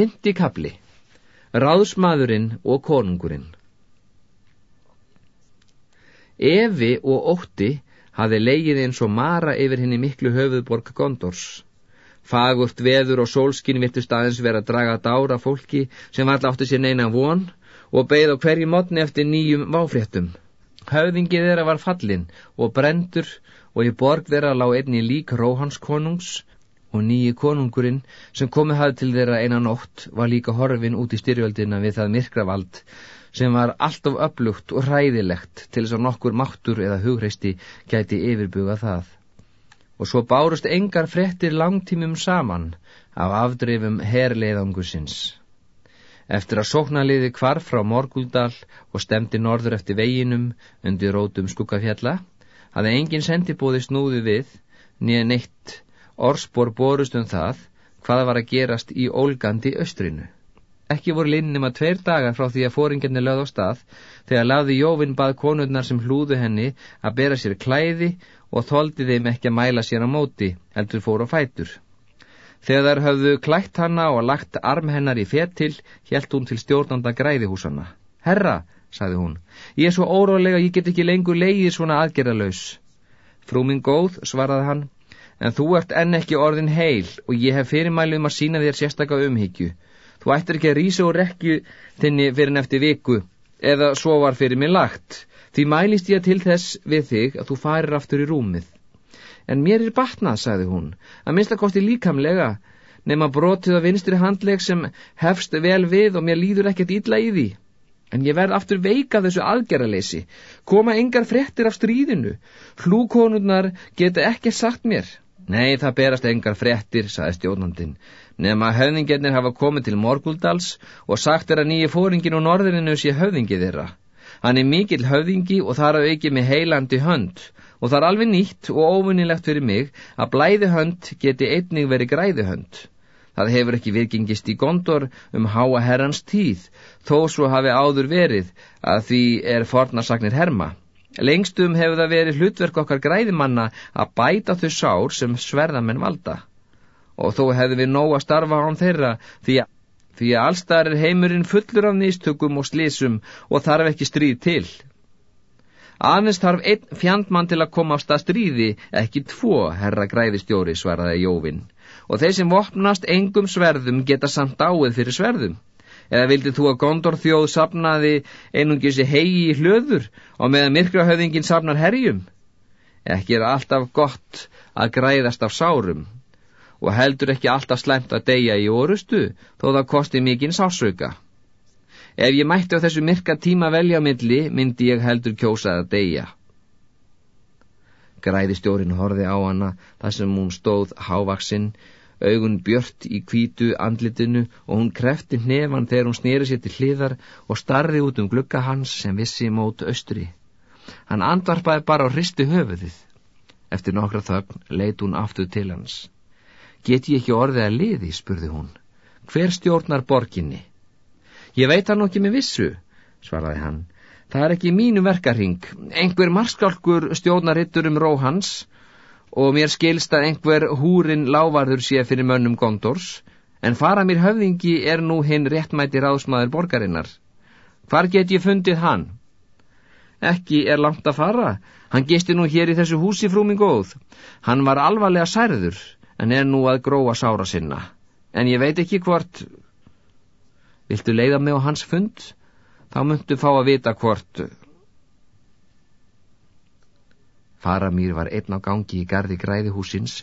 Fymti kapli Ráðsmaðurinn og konungurinn Evi og Ótti hafi leigið eins og mara yfir henni miklu höfuðborg Gondors. Fagurt veður og sólskinn virtust aðeins vera að draga dára fólki sem alltaf átti sér neina von og beigð á hverju mótni eftir nýjum váfréttum. Höfðingið þeirra var fallin og brendur og í borg þeirra lág einni lík Róhans konungs og nýji konungurinn sem komið hafði til þeirra einan nótt var líka horfin út í styrjöldina við það myrkravald sem var alltof upplugt og hræðilegt til þess að nokkur máttur eða hugreisti gæti yfirbuga það. Og svo bárust engar frettir langtímum saman af afdreifum herleiðangusins. Eftir að sóknaliði kvarf frá Morguldal og stemdi norður eftir veginum undir rótum skukkafjalla, hafði engin sendibóði snúði við, nýja neitt Orspor borust um það hvað var að gerast í ólgandi östrinu. Ekki voru linnum að tveir dagar frá því að fóringarnir lögð á stað þegar laði Jóvin bað konurnar sem hlúðu henni að bera sér klæði og þóldi þeim ekki að mæla sér á móti, heldur fór á fætur. Þegar þær höfðu klætt hanna og lagt arm hennar í fettil, helt hún til stjórnanda græðihúsanna. Herra, sagði hún, ég er svo órólega ég get ekki lengur leiðið svona aðgerðalös. Frú minn góð, svaraði hann, en þú ert enn ekki orðin heil og ég hef fyrirmælu um að sína þér sérstakka umhyggju. Þú ættir ekki að rýsa og rekju þinni fyrir nefti viku, eða svo var fyrir mig lagt. Því mælist ég til þess við þig að þú farir aftur í rúmið. En mér er batnað, sagði hún, að minnstakosti líkamlega, nema brotið á vinstri handleg sem hefst vel við og mér líður ekkert ítla í því. En ég verð aftur veika þessu aðgerraleysi, koma engar frettir af stríðinu, hlúkonurnar geta ekki sagt mér. Nei, það berast engar frettir, saði stjórnandin, nema höfðingarnir hafa komið til Morguldals og sagt er að nýju fóringin og norðininu sé höfðingi þeirra. Hann er mikill höfðingi og þar að auki með heilandi hönd og það er alveg nýtt og óvinnilegt fyrir mig að blæði hönd geti einnig verið græði hönd. Það hefur ekki virkingist í gondor um háa herrans tíð, þó svo hafi áður verið að því er fornarsaknir herma. Lengstum hefur það verið hlutverk okkar græðimanna að bæta þau sár sem sverðamenn valda. Og þó hefðu við nóg að starfa án þeirra því að, því að allstar er heimurinn fullur af nýstökum og slísum og þarf ekki stríð til. Aðeins þarf einn fjandmann til að koma á stað stríði, ekki tvo, herra græðistjóri, svaraði Jóvin. Og þeir sem vopnast engum sverðum geta samt áið fyrir sverðum. Eða vildið þú að Gondor þjóð sapnaði einungis í hegi hlöður og meðan myrkrahöfðingin sapnar herjum? Ekki er alltaf gott að græðast af sárum og heldur ekki alltaf slemt að deyja í orustu þó það kosti mikinn sásauka. Ef ég mætti á þessu myrka tíma velja milli myndi ég heldur kjósað að deyja. Græðistjórin horfi á hana þar sem hún stóð hávaksinn augun björt í kvítu andlitinu og hún krefti hnefan þegar hún snýri sér til hliðar og starði út um glugga hans sem vissi mót austri. Hann andvarpaði bara á hristi höfuðið. Eftir nokkra þögn leit hún aftur til hans. Get ég ekki orðið að liði, spurði hún. Hver stjórnar borginni? Ég veit hann ekki með vissu, svaraði hann. Það er ekki mínu verkarhing. Engur marskálkur stjórnar hittur um ró hans og mér skilst að einhver húrin lávarður sé fyrir mönnum gondors, en fara mér höfðingi er nú hinn réttmæti ráðsmaður borgarinnar. Hvar get ég fundið hann? Ekki er langt að fara, hann gisti nú hér í þessu húsi frúmi góð. Hann var alvarlega særður, en er nú að gróa sára sinna. En ég veit ekki hvort... Viltu leiða mig á hans fund? Þá myndu fá að vita hvort Faramýr var einn á gangi í gardi græðihúsins,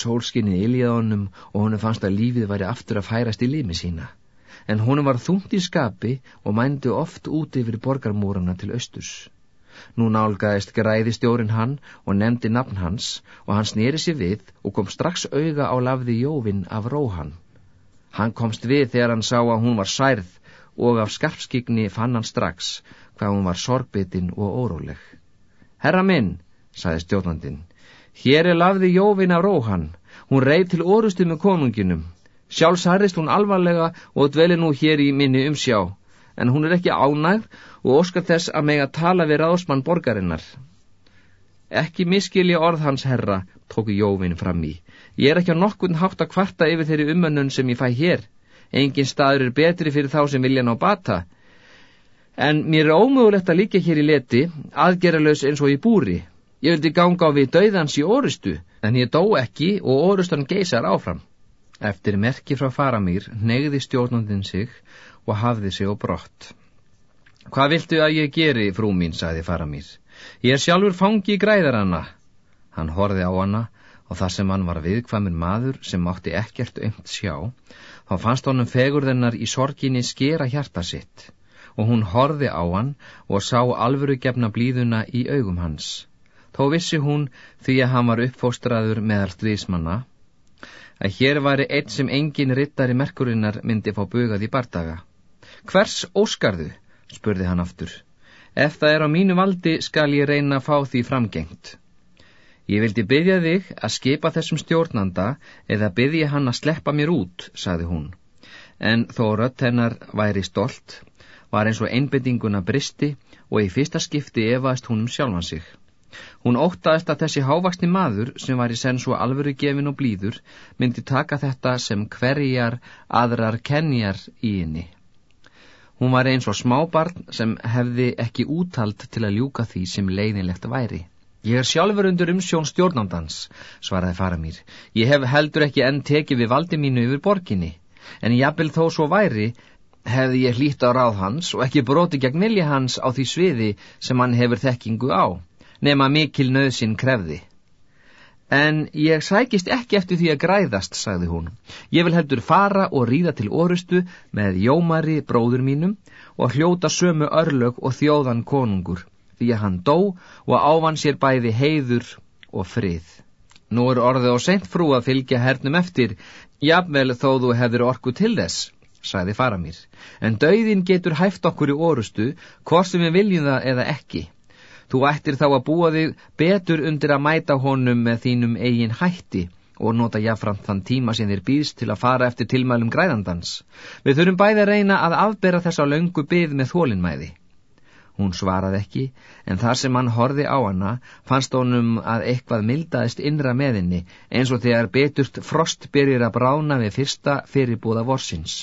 sólskinni iljaði honum og honum fannst að lífið væri aftur að færast í limi sína. En honum var þungt í skapi og mændi oft út yfir borgarmúrana til austurs. Nú nálgæðist græðistjórin hann og nefndi nafn hans og hann snýri sér við og kom strax auga á lafði Jóvin af Róhan. Hann komst við þegar hann sá að hún var særð og af skarpskigni fann hann strax hvað hún var sorgbitin og óróleg. Herra minn, saði stjórnandin. Hér er lafði Jóvin af Róhan. Hún reyð til orustu með konunginum. Sjálfs harrist hún alvarlega og dveli nú hér í minni umsjá. En hún er ekki ánægð og óskar þess að meg að tala við ráðsmann borgarinnar. Ekki miskilja orð hans herra, tóku Jóvin fram í. Ég er ekki á nokkun hátt að kvarta yfir þeirri umönnun sem ég fæ hér. Engin staður er betri fyrir þá sem vilja ná bata. En mér er ómögulegt að líka hér í leti, aðgerralaus eins og í búri. Ég vildi ganga á við dauðans í orustu, en ég dó ekki og orustan geysar áfram. Eftir merki frá faramýr negði stjórnandin sig og hafði sig á brott. Hvað viltu að ég geri, frú mín, sagði faramýr. Ég er sjálfur fangi í græðaranna. Hann horði á hana og þar sem hann var viðkvæmur maður sem mátti ekkert umt sjá, þá fannst honum fegurðennar í sorginni skera hjarta sitt og hún horði á hann og sá alvöru gefna blíðuna í augum hans. Þó vissi hún því að hann var uppfóstraður meðal stvísmanna, að hér væri eitt sem engin rittari merkurinnar myndi fá bugað í bardaga. Hvers óskarðu? spurði hann aftur. Ef það er á mínu valdi skal ég reyna að fá því framgengt. Ég vildi byggja þig að skipa þessum stjórnanda eða byggja hann að sleppa mér út, sagði hún. En þó rött hennar væri stolt, var eins og einbindinguna bristi og í fyrsta skipti efaðist hún um sjálfan sig. Hún óttaðist að þessi hávaksni maður, sem var í senn svo alvöru gefin og blíður, myndi taka þetta sem hverjar aðrar kenjar í henni. Hún var eins og smábarn sem hefði ekki útalt til að ljúka því sem leiðinlegt væri. Ég er sjálfur undir umsjón stjórnandans, svaraði fara mér. Ég hef heldur ekki enn tekið við valdi mínu yfir borginni, en jafnvel þó svo væri, hefði ég hlýtt á ráð hans og ekki broti gegn vilja hans á því sviði sem hann hefur þekkingu á, nema mikil nöðsinn krefði. En ég sækist ekki eftir því að græðast, sagði hún. Ég vil heldur fara og ríða til orustu með jómari bróður mínum og hljóta sömu örlög og þjóðan konungur því að hann dó og ávann sér bæði heiður og frið. Nú er orðið á seint frú að fylgja hernum eftir, jafnvel þó þú hefur orku til þess, sagði Faramír, en dauðin getur hæft okkur í orustu, hvort sem við viljum það eða ekki. Þú ættir þá að búa þig betur undir að mæta honum með þínum eigin hætti og nota jáfnframt þann tíma sem þér býðst til að fara eftir tilmælum græðandans. Við þurfum bæði að reyna að afbera þessa löngu byð með þólinnmæði. Hún svaraði ekki, en þar sem hann horfi á hana fannst honum að eitthvað mildaðist innra meðinni eins og þegar beturt frost byrjir að brána við fyrsta fyrirbúða vorsins.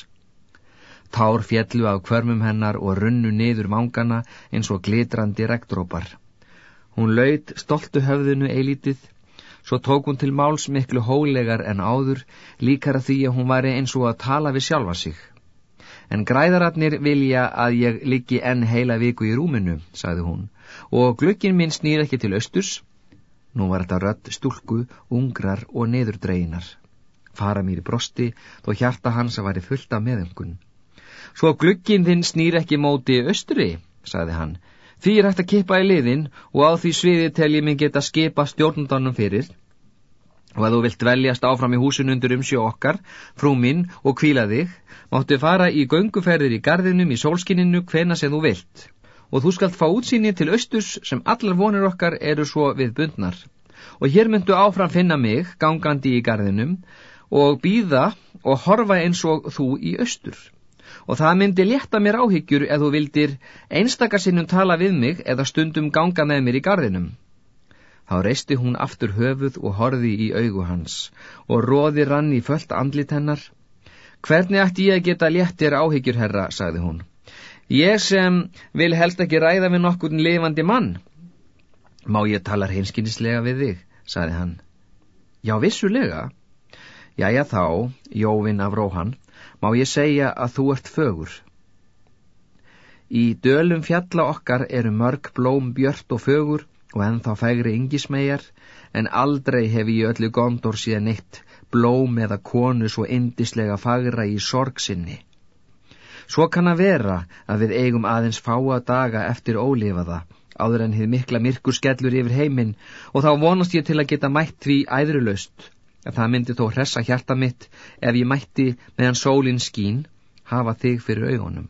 Tár fjallu af kvörmum hennar og runnu niður vangana eins og glitrandi regndrópar. Hún laud stoltu höfðinu eilítið, svo tók hún til máls miklu hólegar en áður, líkara því að hún væri eins og að tala við sjálfa sig. En græðaratnir vilja að ég liggi enn heila viku í rúminu, sagði hún, og glöggin minn snýr ekki til östurs. Nú var þetta rött stúlku, ungrar og neðurdreinar. Fara mér í brosti, þó hjarta hans að væri fullt af meðöngun. Svo glöggin þinn snýr ekki móti östuri, sagði hann. Því er hægt að kippa í liðin og á því sviði tel ég geta skipa stjórnundanum fyrir og að þú vilt veljast áfram í húsun undir umsjó okkar, frú minn og kvíla þig, máttu fara í gönguferðir í gardinum í sólskinninu hvena sem þú vilt. Og þú skalt fá útsýni til austus sem allar vonir okkar eru svo við bundnar. Og hér myndu áfram finna mig, gangandi í gardinum, og býða og horfa eins og þú í austur. Og það myndi létta mér áhyggjur eða þú vildir einstakasinnum tala við mig eða stundum ganga með mér í gardinum. Þá reisti hún aftur höfuð og horði í augu hans og róði rann í föllt andlit hennar. Hvernig ætti ég að geta léttir áhyggjur, herra, sagði hún. Ég sem vil helst ekki ræða við nokkurn lifandi mann. Má ég tala hreinskynnislega við þig, sagði hann. Já, vissulega. Jæja þá, Jóvin af Róhan, má ég segja að þú ert fögur. Í dölum fjalla okkar eru mörg blóm björt og fögur og ennþá fægri yngismegar, en aldrei hef ég öllu gondor síðan eitt blóm eða konu svo indislega fagra í sorgsinni. Svo kann að vera að við eigum aðeins fáa daga eftir ólifaða, áður en hið mikla myrkur skellur yfir heiminn og þá vonast ég til að geta mætt því æðrulöst, það myndi þó hressa hjarta mitt ef ég mætti meðan sólinn skín hafa þig fyrir augunum.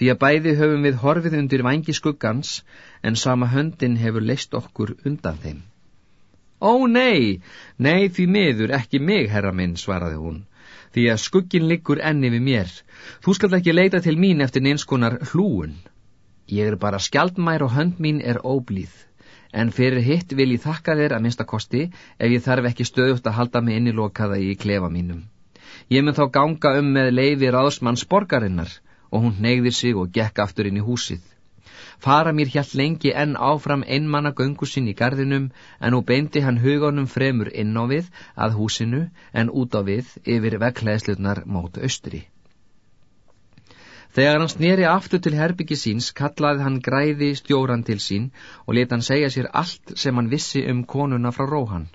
Því að bæði höfum við horfið undir vangi skuggans, en sama höndin hefur leist okkur undan þeim. Ó nei, nei því miður, ekki mig, herra minn, svaraði hún, því að skuggin liggur enni við mér. Þú skalt ekki leita til mín eftir neinskonar hlúun. Ég er bara skjaldmær og hönd mín er óblíð, en fyrir hitt vil ég þakka þér að minnsta kosti ef ég þarf ekki stöðut að halda mig innilokaða í klefa mínum. Ég mun þá ganga um með leiði ráðsmanns borgarinnar og hún neyði sig og gekk aftur inn í húsið. Fara mér hjælt lengi enn áfram einmanna göngu sinn í gardinum en nú beindi hann hugunum fremur inn á við að húsinu en út á við yfir vekklæðslutnar mót austri. Þegar hann sneri aftur til herbyggi síns kallaði hann græði stjóran til sín og leta hann segja sér allt sem hann vissi um konuna frá Róhan.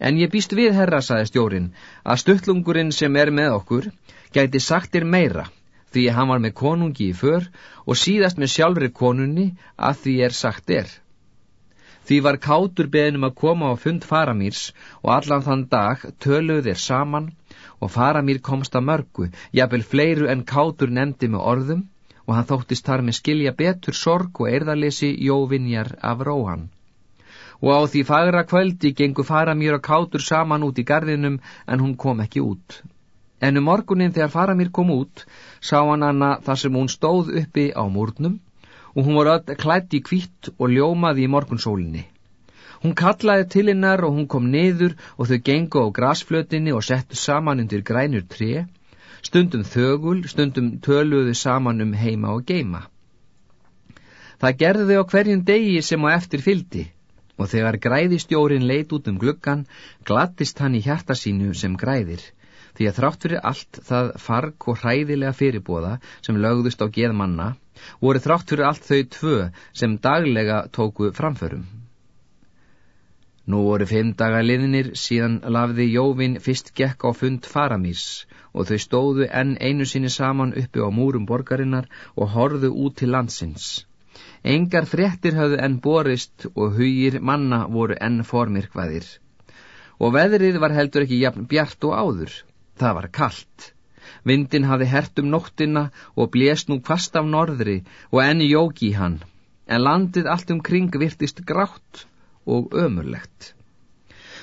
En ég býst við, herra, saði stjórin, að stuttlungurinn sem er með okkur gæti sagtir meira, því að hann var með konungi í för og síðast með sjálfri konunni að því er sagt er. Því var kátur beðnum að koma á fund faramýrs og allan þann dag töluð þeir saman og fara mér komst að mörgu, jafnvel fleiru en kátur nefndi með orðum og hann þóttist þar með skilja betur sorg og erðarlesi jóvinjar af róhan. Og á því fagra kvöldi gengu fara mér og kátur saman út í gardinum en hún kom ekki út. En um morgunin þegar fara mér kom út, sá hann hana þar sem hún stóð uppi á múrnum og hún var öll klætt í kvitt og ljómaði í morgunsólinni. Hún kallaði til hennar og hún kom niður og þau gengu á grasflötinni og settu saman undir grænur tre, stundum þögul, stundum töluðu saman um heima og geima. Það gerði þau á hverjum degi sem á eftir fyldi og þegar græðistjórin leit út um gluggan, glattist hann í hjarta sínu sem græðir, því að þrátt fyrir allt það farg og hræðilega fyrirbóða sem lögðust á geðmanna, voru þrátt fyrir allt þau tvö sem daglega tóku framförum. Nú voru fimm daga liðnir síðan lafði Jóvin fyrst gekk á fund faramís og þau stóðu enn einu sinni saman uppi á múrum borgarinnar og horðu út til landsins. Engar fréttir hafðu enn borist og hugir manna voru enn formirkvaðir. Og veðrið var heldur ekki jafn bjart og áður. Það var kallt. Vindin hafði hert um nóttina og blést nú fast af norðri og enn jóki hann. En landið allt um kring virtist grátt og ömurlegt.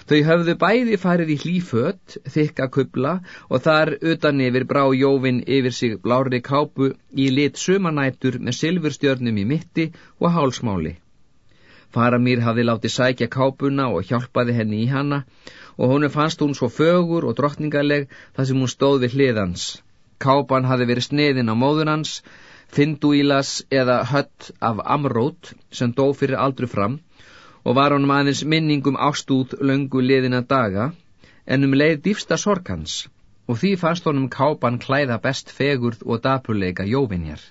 Þau höfðu bæði farið í hlýföt, þykka kubla og þar utan yfir brá jóvin yfir sig blári kápu í lit sumanætur með silfurstjörnum í mitti og hálsmáli. Faramýr hafði látið sækja kápuna og hjálpaði henni í hanna og honu fannst hún svo fögur og drottningaleg þar sem hún stóð við hliðans. Kápan hafði verið sneðin á móðun hans, Finduílas eða hött af Amrót sem dó fyrir aldru fram og var honum aðeins minningum ástúð löngu liðina daga, en um leið dýfsta sorkans, og því fannst honum kápan klæða best fegurð og dapurleika jóvinjar.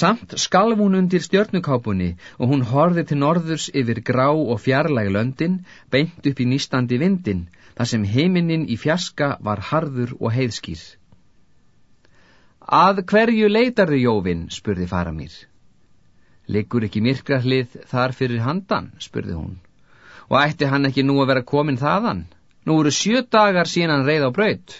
Samt skalf hún undir stjörnukápunni og hún horði til norðurs yfir grá og fjarlæg löndin, beint upp í nýstandi vindin, þar sem heiminin í fjaska var harður og heiðskýr. Að hverju leitar þið jóvin, spurði faramýr. Liggur ekki myrkrahlið þar fyrir handan, spurði hún. Og ætti hann ekki nú að vera komin þaðan? Nú eru sjö dagar síðan hann reið á braut.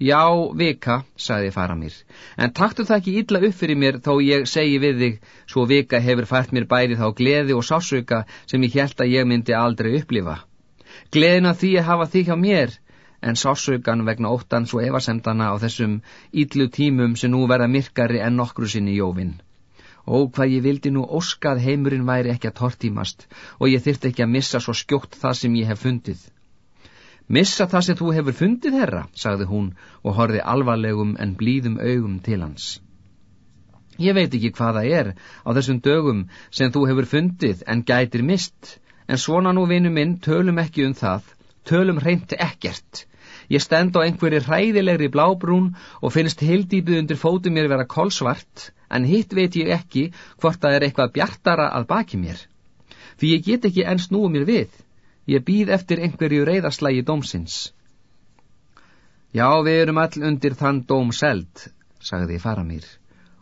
Já, vika, sagði faramýr, en taktu það ekki illa upp fyrir mér þó ég segi við þig, svo vika hefur fært mér bæði þá gleði og sásauka sem ég held að ég myndi aldrei upplifa. Gleðina því að hafa þig hjá mér, en sásaukan vegna óttans og evasemdana á þessum yllu tímum sem nú verða myrkari en nokkru sinni jóvinn. Ó, hvað ég vildi nú óskað heimurinn væri ekki að tortímast og ég þyrti ekki að missa svo skjótt það sem ég hef fundið. Missa það sem þú hefur fundið, herra, sagði hún og horfi alvarlegum en blíðum augum til hans. Ég veit ekki hvaða er á þessum dögum sem þú hefur fundið en gætir mist, en svona nú vinu minn tölum ekki um það, tölum reynti ekkert. Ég stend á einhverju hræðilegri blábrún og finnst hildýpið undir fótum mér vera kolsvart, en hitt veit ég ekki hvort það er eitthvað bjartara að baki mér. Því ég get ekki enn snúið mér við. Ég býð eftir einhverju reyðarslægi dómsins. Já, við erum all undir þann dóm seld, sagði faramýr,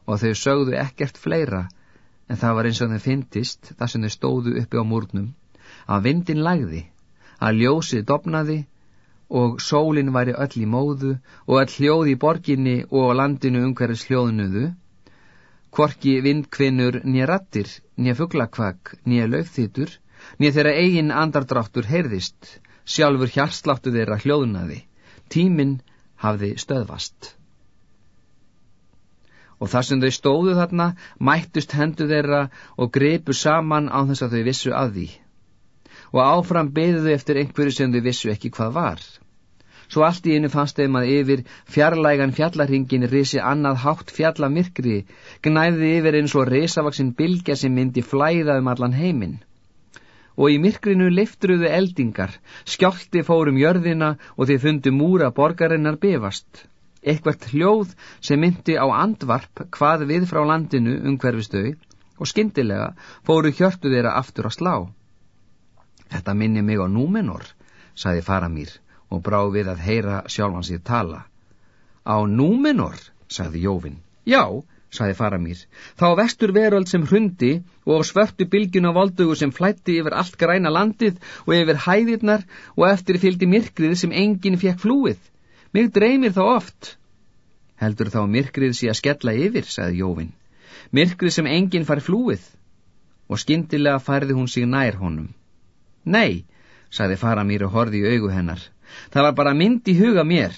og þau sögðu ekkert fleira, en það var eins og þau fyndist, þar sem þau stóðu uppi á múrnum, að vindin lagði, að ljósið dopnaði, og sólinn væri öll í móðu, og öll hljóð í borginni og landinu umhverjus hljóðnuðu, Kvorki vindkvinnur nýja rattir, nýja fugglakvak, nýja lögþýtur, nýja þeirra eigin andardráttur heyrðist, sjálfur hjarsláttu þeirra hljóðnaði, tíminn hafði stöðvast. Og þar sem þau stóðu þarna, mættust hendu þeirra og greipu saman á þess að þau vissu að því. Og áfram beðu þau eftir einhverju sem þau vissu ekki hvað var. Svo allt í einu fannst þeim að yfir fjarlægan fjallarhingin risi annað hátt fjallamirkri, gnæði yfir eins og risavaksinn bylgja sem myndi flæða um allan heiminn. Og í myrkrinu leiftruðu eldingar, skjálti fórum jörðina og þeir fundu múra borgarinnar befast. Eitthvert hljóð sem myndi á andvarp hvað við frá landinu umhverfistau og skyndilega fóru hjörtu þeirra aftur að slá. Þetta minni mig á númenor, saði Faramír og brá við að heyra sjálfan sér tala. Á númenor, saði Jóvin. Já, saði Faramír, þá vestur veröld sem hrundi og svörtu bylgin á voldugu sem flætti yfir allt græna landið og yfir hæðirnar og eftir fylgdi myrkrið sem enginn fekk flúið. Mig dreymir þá oft. Heldur þá myrkrið sé að skella yfir, saði Jóvin myrkrið sem enginn fær flúið og skindilega færði hún sig nær honum. Nei, sagði Faramír og horði í augu hennar, það var bara mynd í huga mér,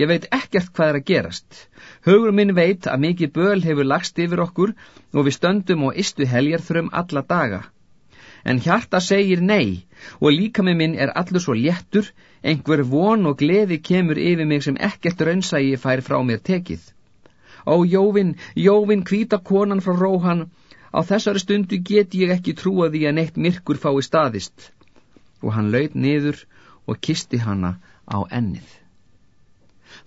ég veit ekkert hvað er að gerast. Hugur minn veit að mikið böl hefur lagst yfir okkur og við stöndum og istu heljarþrum alla daga. En hjarta segir nei og líka með minn er allur svo léttur, einhver von og gleði kemur yfir mig sem ekkert raunsægi fær frá mér tekið. Ó Jóvin, Jóvin, hvita konan frá Róhan, á þessari stundu get ég ekki trúa því að neitt myrkur fái staðist. Og hann laud niður og kisti hanna á ennið.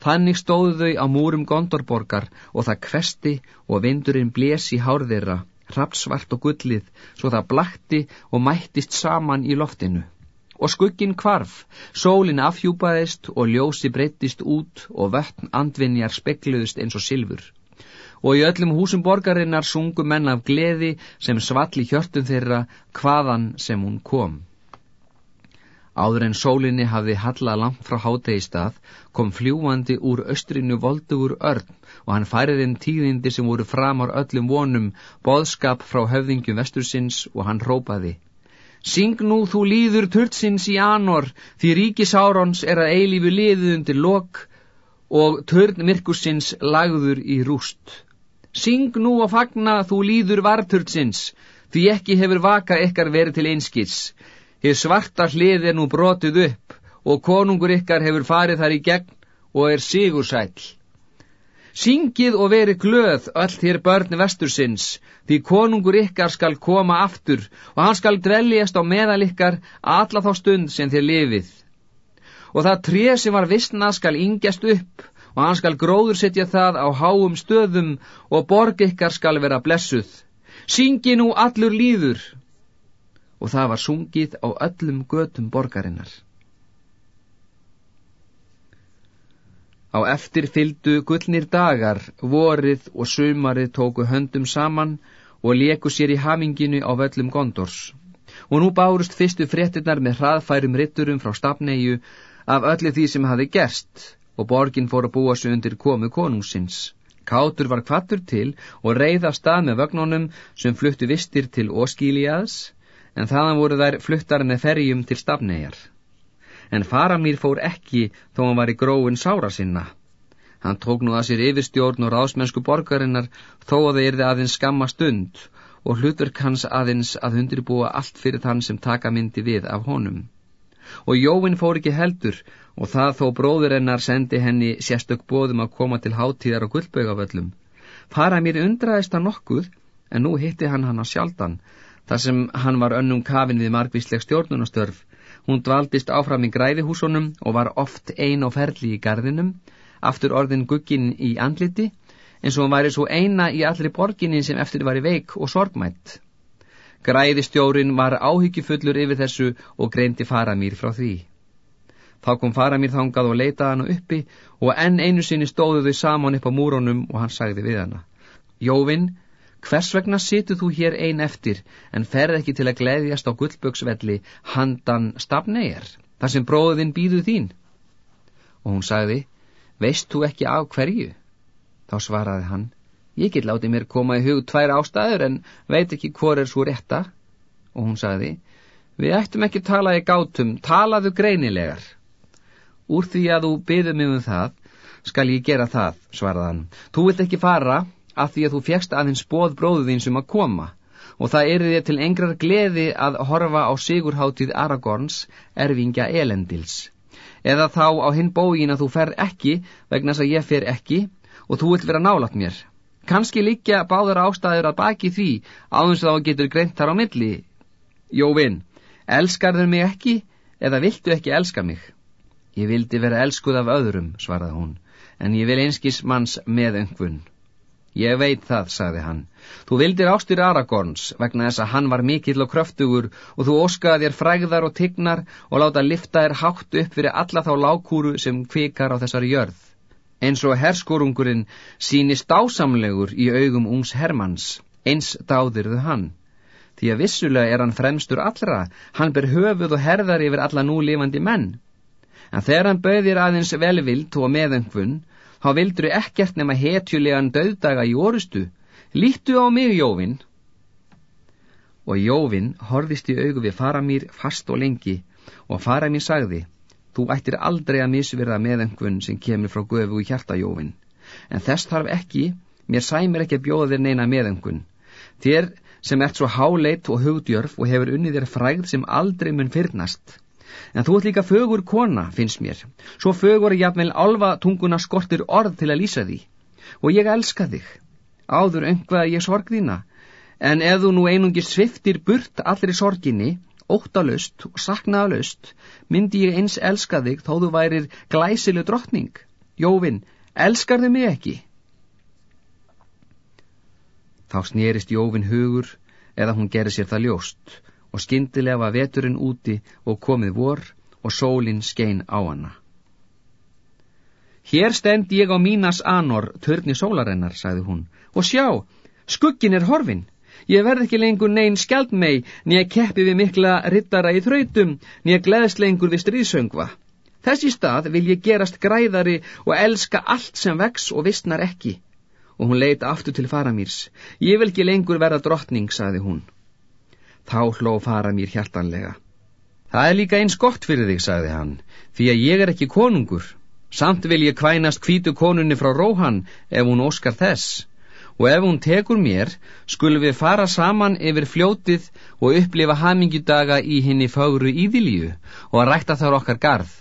Þannig stóðu þau á múrum Gondorborgar og það kvesti og vindurinn blesi hárðirra, rapsvart og gullið, svo það blakti og mættist saman í loftinu og skugginn kvarf, sólinn afhjúpaðist og ljósi breyttist út og vötn andvinjar spekluðist eins og silfur. Og í öllum húsum borgarinnar sungu menn af gleði sem svalli hjörtum þeirra hvaðan sem hún kom. Áður en sólinni hafði hallað langt frá hátegi stað, kom fljúandi úr östrinu voldugur örn og hann færiðinn tíðindi sem voru framar öllum vonum, boðskap frá höfðingjum vestursins og hann rópaði. Syng nú þú líður törtsins í anor, því ríkisárons er að eilífu liðu undir lok og törn myrkusins lagður í rúst. Syng nú og fagna þú líður varturtsins, því ekki hefur vaka ykkar verið til einskits. Hér svarta hlið er nú brotið upp og konungur ykkar hefur farið þar í gegn og er sigursæl. Syngið og veri glöð öll þér börn vestursins, því konungur ykkar skal koma aftur og hann skal dveljast á meðal ykkar alla þá stund sem þér lifið. Og það tré sem var vissna skal yngjast upp og hann skal gróður setja það á háum stöðum og borg ykkar skal vera blessuð. Syngi nú allur líður. Og það var sungið á öllum götum borgarinnar. Á eftir fyldu gullnir dagar, vorið og sumarið tóku höndum saman og leku sér í haminginu á völlum gondors. Og nú bárust fyrstu fréttinnar með hraðfærum ritturum frá stafnegju af öllu því sem hafi gerst og borgin fór að búa sig undir komu konungsins. Kátur var kvattur til og reyða stað með vögnunum sem fluttu vistir til Óskíliaðs en þaðan voru þær fluttar með ferjum til stafnegjar en Faramír fór ekki þó hann var í gróin sára sinna. Hann tók nú að sér yfirstjórn og ráðsmennsku borgarinnar þó að það erði aðeins skamma stund og hlutverk hans aðeins að hundirbúa allt fyrir þann sem taka myndi við af honum. Og Jóvin fór ekki heldur og það þó bróður hennar sendi henni sérstök bóðum að koma til háttíðar og gullbögavöllum. Faramír undraðist hann nokkuð en nú hitti hann hann að sjaldan þar sem hann var önnum kafin við margvísleg stjórnunastörf Hún dvaldist áfram í græðihúsunum og var oft ein á ferli í gardinum, aftur orðin guggin í andliti, eins og hún væri svo eina í allri borginni sem eftir var í veik og sorgmætt. Græðistjórin var áhyggjufullur yfir þessu og greindi Faramír frá því. Þá kom Faramír þangað og leitaði hana uppi og enn einu sinni stóðu þau saman upp á múrónum og hann sagði við hana. Jóvin, Hvers vegna situr þú hér ein eftir en ferð ekki til að gleðjast á gullböksvelli handan stafnegjar, þar sem bróðin býðu þín? Og hún sagði, veist þú ekki af hverju? Þá svaraði hann, ég get látið mér koma í hug tvær ástæður en veit ekki hvor er svo rétta. Og hún sagði, við ættum ekki tala í gátum, talaðu greinilegar. Úr því að þú byður mig um það, skal ég gera það, svaraði hann. Þú vilt ekki fara, af því að þú fjækst aðeins bóð bróðuðin sem að koma og það er þér til engrar gleði að horfa á sigurháttíð Aragorns, erfingja Elendils. eða þá á hinn bógin að þú fer ekki vegna þess að ég fer ekki og þú vilt vera nálat mér. Kanski líkja báður ástæður að baki því áðins þá getur greint þar á milli. Jóvin, elskar þau mig ekki eða viltu ekki elska mig? Ég vildi vera elskuð af öðrum, svaraði hún, en ég vil einskis manns með öngvun. Ég veit það, sagði hann. Þú vildir ástur Aragorns vegna þess að hann var mikill og kröftugur og þú óskaði þér frægðar og tignar og láta lifta þér hátt upp fyrir alla þá lágkúru sem kvikar á þessari jörð. Eins og herskorungurinn sínist dásamlegur í augum ungs Hermanns, eins dáðirðu hann. Því að vissulega er hann fremstur allra, hann ber höfuð og herðar yfir alla nú lifandi menn. En þegar hann bauðir aðeins velvilt og meðöngvun, þá vildur ekkert nema hetjulegan döðdaga í orustu. Líttu á mig, Jóvin. Og Jóvin horfist í augu við Faramír fast og lengi og Faramír sagði, þú ættir aldrei að misverða meðengun sem kemur frá göfu í hjarta Jóvin. En þess þarf ekki, mér sæmir ekki að bjóða þér neina meðengun. Þér sem ert svo háleit og hugdjörf og hefur unnið þér frægð sem aldrei mun fyrnast. En þú ert líka fögur kona, finnst mér. Svo fögur er jafnvel alva tunguna skortir orð til að lýsa því. Og ég elska þig. Áður öngvaði ég sorg þína. En ef þú nú einungi sviftir burt allri sorginni, óttalust og saknaðalust, myndi ég eins elska þig þó þú værir glæsileg drottning. Jóvin, elskar þau mig ekki? Þá snerist Jóvin hugur eða hún gerir sér það ljóst og skyndilega var veturinn úti og komið vor og sólinn skein á hana. Hér stend ég á mínas anor, törni sólarennar, sagði hún, og sjá, skuggin er horfin. Ég verð ekki lengur neyn skjald mei, nýja keppi við mikla rittara í þrautum, nýja gleðst lengur við stríðsöngva. Þessi stað vil ég gerast græðari og elska allt sem vex og vissnar ekki. Og hún leita aftur til faramýrs. Ég vil ekki lengur vera drottning, sagði hún. Þá hló fara mér hjartanlega. Það er líka eins gott fyrir þig, sagði hann, því að ég er ekki konungur. Samt vil ég kvænast kvítu konunni frá Róhan ef hún óskar þess. Og ef hún tekur mér, skulum við fara saman yfir fljótið og upplifa hamingjudaga í henni fagru íðilíu og að rækta þar okkar garð.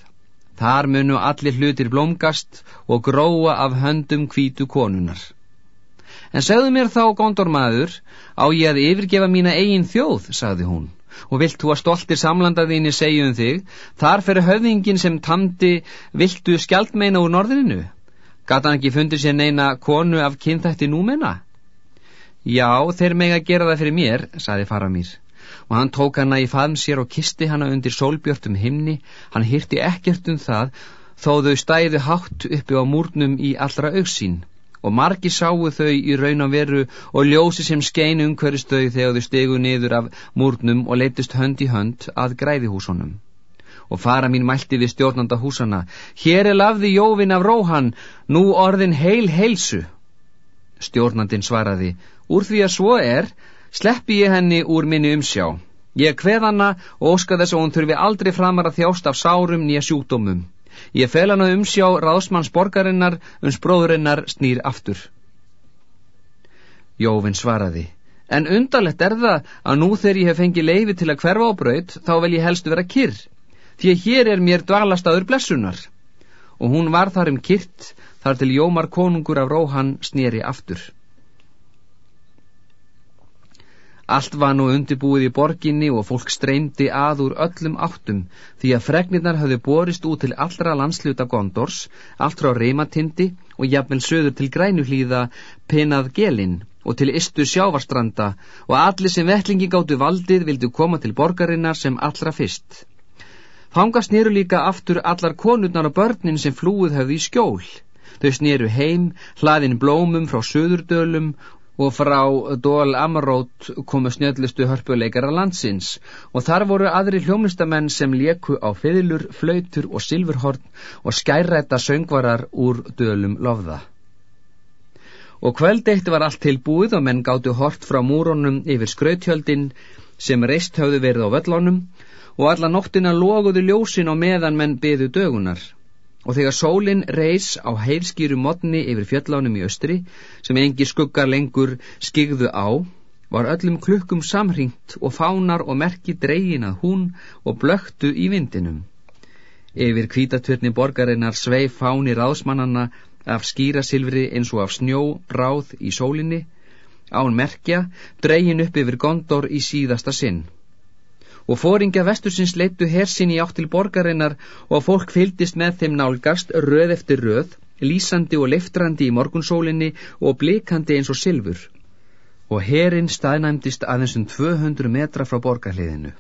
Þar munu allir hlutir blómgast og gróa af höndum kvítu konunar. En segðu mér þá, gondormaður, á ég að yfirgefa mína eigin þjóð, sagði hún, og vilt þú að stoltir samlandaðinni segjum þig, þar fyrir höfðingin sem tamdi viltu skjaldmeina úr norðrinu? Gata hann ekki fundir sér neina konu af kynþætti númenna? Já, þeir meg að gera það fyrir mér, sagði Faramír, og hann tók hana í faðm sér og kisti hana undir sólbjörtum himni, hann hýrti ekkert um það, þó þau stæðu hátt uppi á múrnum í allra auksín og margi sáu þau í raun og veru og ljósi sem skein umhverjastau þegar þau stegu niður af múrnum og leittist hönd í hönd að græðihúsunum. Og fara mín mælti við stjórnanda húsana, hér er lafði jóvin af róhan, nú orðin heil heilsu. Stjórnandin svaraði, úr því að svo er, sleppi ég henni úr minni umsjá. Ég kveð hana og óska þess að hún þurfi aldrei framar að þjást af sárum nýja sjúkdómum. Ég fel hann að umsjá ráðsmanns borgarinnar uns bróðurinnar snýr aftur. Jóvin svaraði, en undarlegt er það að nú þegar ég hef fengið leifi til að hverfa á braut þá vel ég helst vera kyrr, því að hér er mér dvalastaður blessunar. Og hún var þar um kyrrt þar til Jómar konungur af Róhan snýri aftur. Allt var nú undirbúið í borginni og fólk streymdi að úr öllum áttum því að fregnirnar hafði borist út til allra landsluta Gondors, allt frá Reimatindi og jafnvel söður til grænuhlýða Penað Gelin og til Istu sjávarstranda og allir sem vettlingi gáttu valdið vildu koma til borgarinnar sem allra fyrst. Fanga snýru líka aftur allar konurnar og börnin sem flúið hafði í skjól. Þau snýru heim, hlaðin blómum frá söðurdölum og frá Dól Amarót komu snjöllustu hörpuleikara landsins og þar voru aðri hljómlistamenn sem leku á fiðlur, flautur og silfurhorn og skærrætta söngvarar úr dölum lofða. Og kvöldeitt var allt tilbúið og menn gáttu hort frá múronum yfir skrautjöldin sem reist höfðu verið á völlónum og alla nóttina loguðu ljósin á meðan menn byðu dögunar og þegar sólinn reys á heilskýru modni yfir fjöllánum í östri sem engi skuggar lengur skigðu á var öllum klukkum samringt og fánar og merki dregin að hún og blöktu í vindinum Yfir kvítatvirni borgarinnar sveif fáni ráðsmannanna af skýrasilfri eins og af snjó bráð í sólinni, án merkja, dregin upp yfir gondor í síðasta sinn. Og fóringja vestursins leittu hersin í átt til borgarinnar og fólk fyldist með þeim nálgast röð eftir röð, lísandi og leftrandi í morgunsólinni og blikandi eins og silfur. Og herin staðnæmdist aðeins um 200 metra frá borgarliðinu.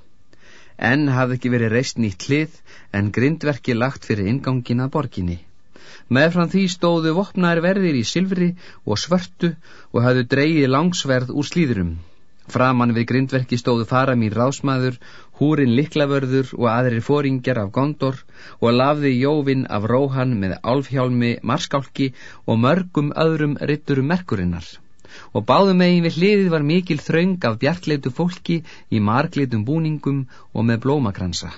Enn hafði ekki verið reist nýtt hlið en grindverki lagt fyrir ingangin að borginni. Meðfram því stóðu vopnaðir verðir í silfri og svörtu og hafðu dreyið langsverð úr slíðurum. Framan við grindverki stóðu faramír rásmaður, húrin liklavörður og aðrir fóringjar af gondor og lafði jóvin af róhan með álfhjálmi, marskálki og mörgum öðrum ritturum merkurinnar og báðum megin við hliðið var mikil þraung af bjartleitu fólki í margleitum búningum og með blómakransa.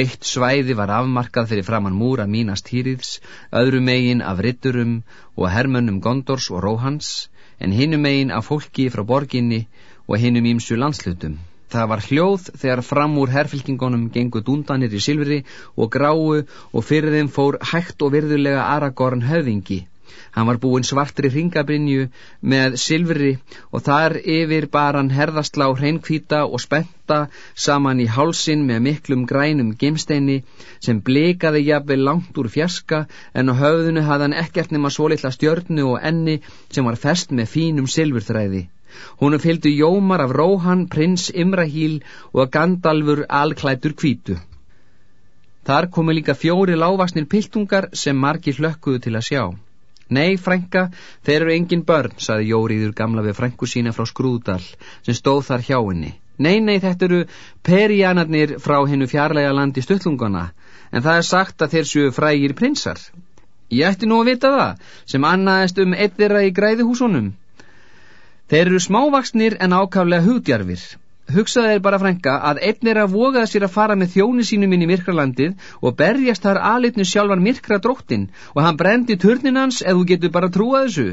Eitt svæði var afmarkað fyrir framann múra mínast hýriðs, öðru megin af ritturum og hermönnum Gondors og Róhans, en hinum megin af fólki frá borginni og hinum ímsu landslutum. Það var hljóð þegar fram úr herfylkingunum gengu dúndanir í silfri og gráu og fyrir þeim fór hægt og virðulega Aragorn höfðingi Hann var búinn svartri ringabrinju með silfri og þar yfir bar hann herðastlá hreinkvíta og spenta saman í hálsin með miklum grænum gemsteini sem blikaði jafnveg langt úr fjarska en á höfðunu hafði hann ekkert nema svo litla stjörnu og enni sem var fest með fínum silfurþræði. Húnu fylgdu jómar af Róhan, prins Imrahíl og Gandalfur alklætur kvítu. Þar komu líka fjóri lágvaksnir piltungar sem margir hlökkuðu til að sjá. Nei, frænka, þeir eru engin börn, saði Jóriður gamla við frænku sína frá Skrúdal, sem stóð þar hjá henni. Nei, nei, þetta eru perianarnir frá hennu fjarlæga landi stuttlungana, en það er sagt að þeir séu frægir prinsar. Ég ætti nú að vita það, sem annaðist um eitt þeirra í græðihúsunum. Þeir eru smávaksnir en ákaflega hugdjarfir. Hugsaði þeir bara frænka að einn er að vogaða sér að fara með þjóni sínum inn í myrkralandið og berjast þar aðlitnu sjálfan myrkra dróttin og hann brendi turninans eða þú getur bara trúað þessu.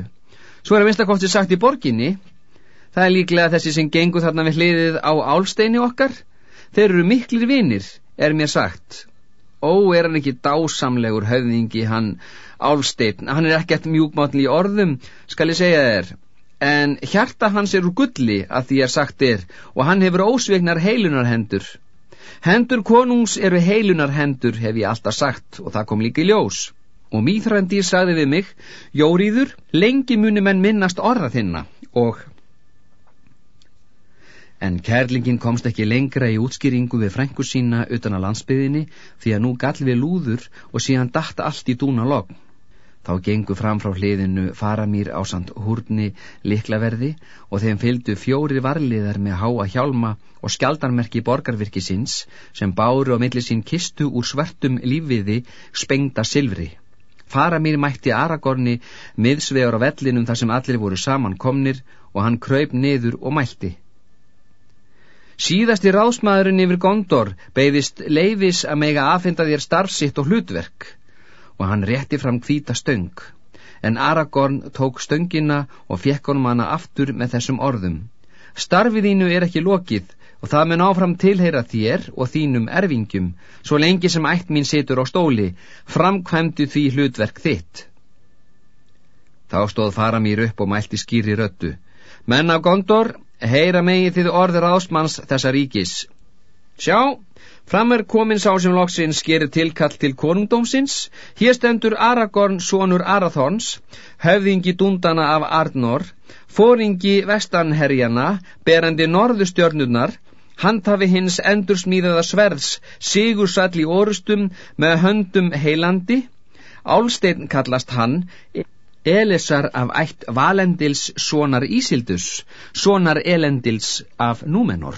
Svo er að vinstakostið sagt í borginni. Það er líklega þessi sem gengur þarna við hliðið á álsteini okkar. Þeir eru miklir vinnir, er mér sagt. Ó, er hann ekki dásamlegur höfðingi hann álstein, hann er ekkert mjúkmátli í orðum, skal ég segja þér en hjarta hans er úr gulli að því er sagt er og hann hefur ósvegnar heilunarhendur. Hendur konungs eru heilunarhendur hef ég alltaf sagt og það kom líka í ljós. Og mýþrandi sagði við mig, Jóriður, lengi muni menn minnast orða þinna og... En kærlingin komst ekki lengra í útskýringu við frængu sína utan að landsbyðinni því að nú gall við lúður og síðan datta allt í dúna logn. Þá gengu fram frá hliðinu faramýr á sand húrni liklaverði og þeim fylgdu fjóri varliðar með háa hjálma og skjaldarmerki borgarvirkisins sem báru á milli sín kistu úr svartum lífiði spengda silfri. Faramýr mætti Aragorni miðsvegur á vellinum þar sem allir voru saman komnir og hann kröyp niður og mælti. Síðasti ráðsmaðurinn yfir Gondor beigðist leifis að mega aðfinda þér starfsitt og hlutverk og hann rétti fram hvíta stöng. En Aragorn tók stöngina og fekk honum hana aftur með þessum orðum. Starfiðínu er ekki lokið og það mun áfram tilheyra þér og þínum erfingjum, svo lengi sem ætt mín situr á stóli, framkvæmdu því hlutverk þitt. Þá stóð fara mér upp og mælti skýri röttu. Menn af Gondor, heyra megið þið orður ásmanns þessa ríkis. Sjá, Fram er komin sá sem loksins gerir tilkall til konungdómsins. Hér stendur Aragorn sonur Arathorns, höfðingi dúndana af Arnor, fóringi vestanherjana, berandi norðustjörnurnar, handhafi hins endur smíðaða sverðs, sigursall í orustum með höndum heilandi. Álsteinn kallast hann, Elisar af ætt Valendils sonar Ísildus, sonar Elendils af Númenor.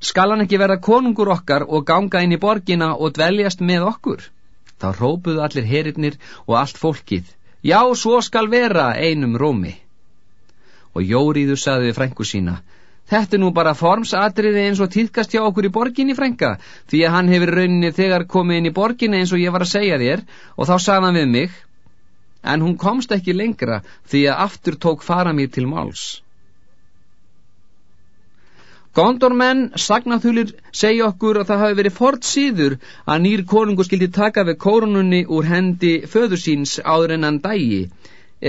Skal hann ekki vera konungur okkar og ganga inn í borgina og dveljast með okkur? Þá rópuðu allir herinnir og allt fólkið. Já, svo skal vera einum rómi. Og Jóriður saði frængu sína. Þetta er nú bara formsatriði eins og týðkast hjá okkur í borginni, frænga, því að hann hefur rauninni þegar komið inn í borginni eins og ég var að segja þér og þá sagði hann við mig. En hún komst ekki lengra því að aftur tók fara mér til máls. Gondormenn, sagnaþulir, segja okkur að það hafi verið fort síður að nýr konungur skildi taka við kórununni úr hendi föður síns áður en hann dægi,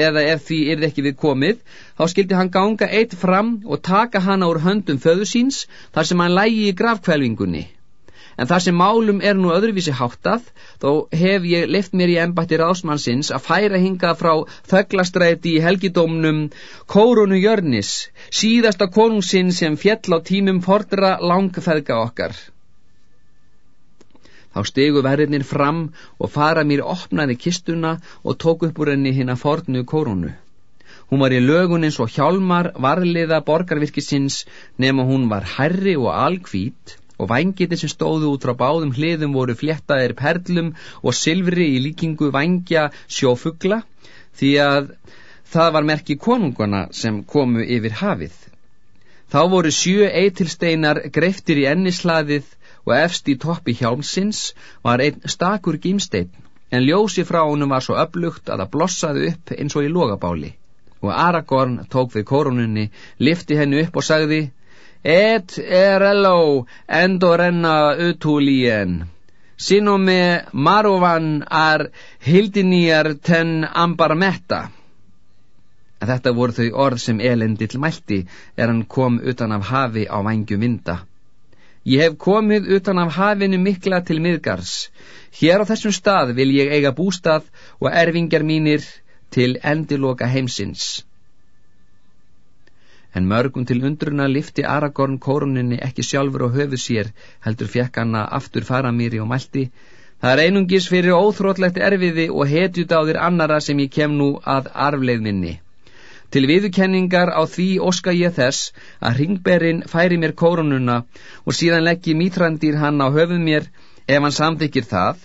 eða ef því er ekki við komið, þá skildi hann ganga eitt fram og taka hana úr höndum föður síns þar sem hann lægi í gravkvelvingunni en þar sem málum er nú öðruvísi háttað, þó hef ég lift mér í ennbætti ráðsmannsins að færa hinga frá þöglastræti í helgidómnum Kórunu Jörnis, síðasta konungsinn sem fjell á tímum fordra langfæðga okkar. Þá stegu verðinir fram og fara mér opnaði kistuna og tók upp úr henni hinn að fornu kórunu. Hún var í lögun eins og hjálmar varliða borgarvirkisins nema hún var herri og alkvít og vangiti sem stóðu út frá báðum hliðum voru fléttaðir perlum og silfri í líkingu vangja sjófugla því að það var merki konungana sem komu yfir hafið. Þá voru sjö eitilsteinar greiftir í ennislaðið og efst í toppi hjálmsins var einn stakur gímstein en ljósi frá honum var svo öflugt að það blossaði upp eins og í logabáli og Aragorn tók við korununni, lifti henni upp og sagði et erello endorenna utulien sinome marovan ar hildinýjar ten ambar metta Þetta voru þau orð sem elendill mælti er hann kom utan af hafi á vangjum vinda. Ég hef komið utan af hafinu mikla til miðgars. Hér á þessum stað vil ég eiga bústað og erfingjar mínir til endiloka heimsins en mörgum til undruna lifti Aragorn kóruninni ekki sjálfur á höfu sér, heldur fekk hana aftur faramýri og mælti. Það er einungis fyrir óþrótlegt erfiði og hetjut á þér annara sem ég kem nú að arfleið minni. Til viðkenningar á því óska ég þess að ringberinn færi mér kórununa og síðan leggji mítrandir hann á höfuð mér ef hann samþykir það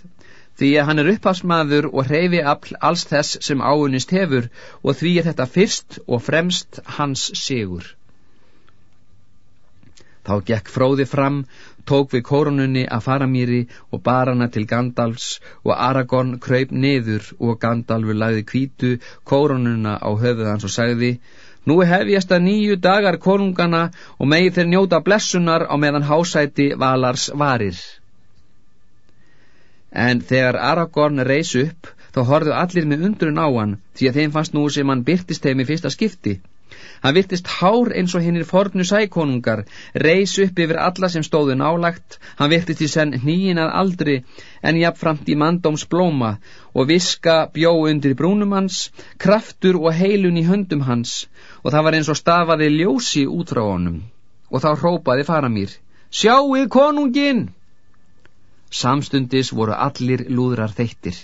því að hann er upphafsmaður og hreyfi alls þess sem áunist hefur og því er þetta fyrst og fremst hans sigur. Þá gekk fróði fram, tók við korununni að fara mýri og bar hana til Gandalfs og Aragorn kröyp niður og Gandalfur lagði kvítu korununa á höfuð hans og sagði Nú hefjast að nýju dagar konungana og megi þeir njóta blessunar á meðan hásæti valars varir. En þegar Aragorn reys upp, þá horfðu allir með undrun á hann, því að þeim fannst nú sem hann byrtist þeim í fyrsta skipti. Hann virtist hár eins og hinnir fornu sækonungar, reys upp yfir alla sem stóðu nálagt, hann virtist í senn nýin að aldri, en jafnframt í mandóms blóma, og viska bjó undir brúnum hans, kraftur og heilun í höndum hans, og það var eins og stafaði ljósi út frá honum. Og þá hrópaði fara mér, sjáuð konungin! Samstundis voru allir lúðrar þeittir.